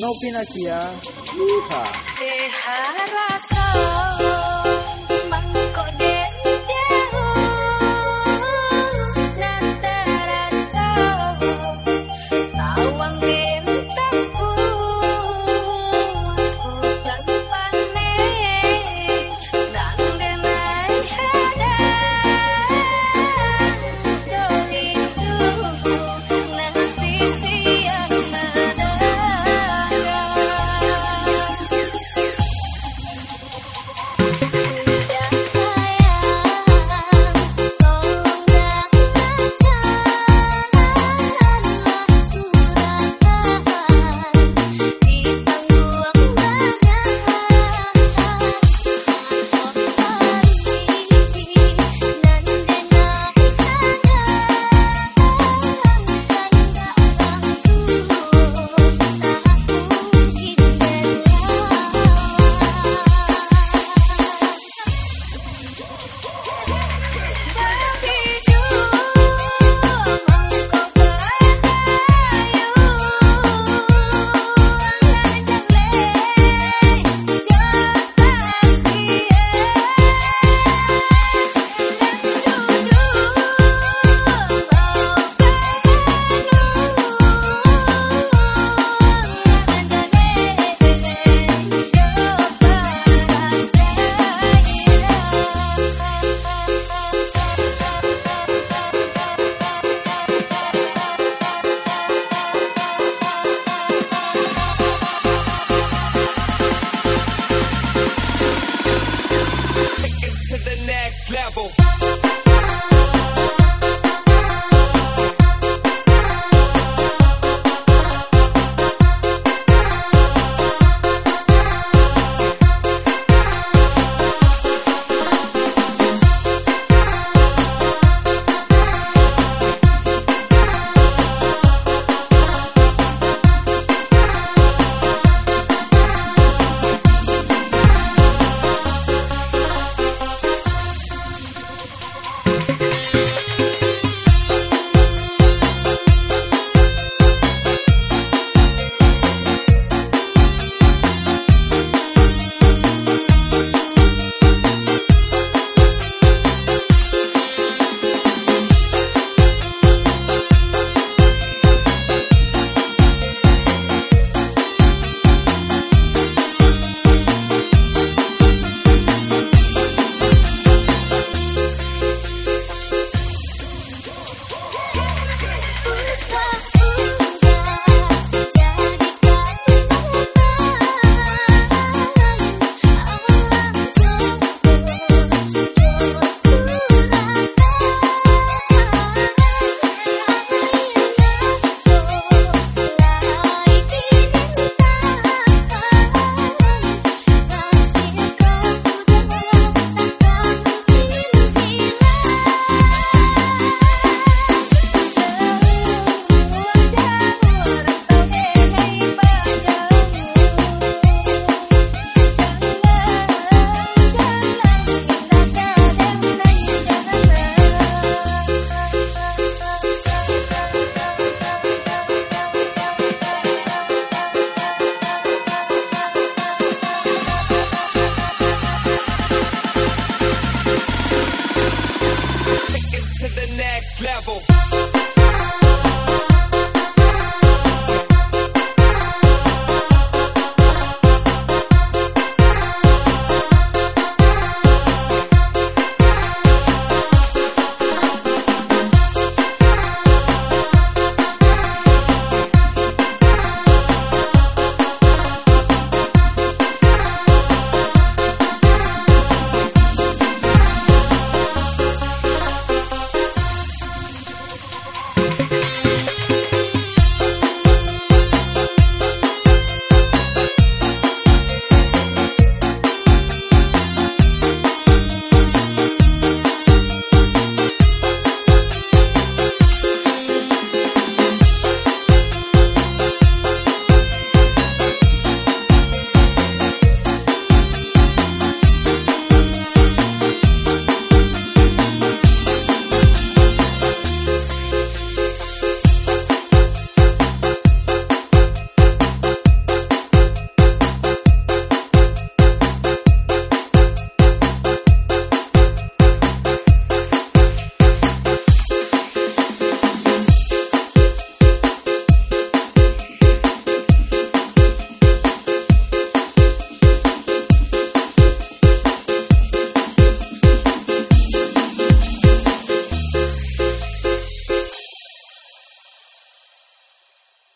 Não Novinasia Yeehaw Dejarata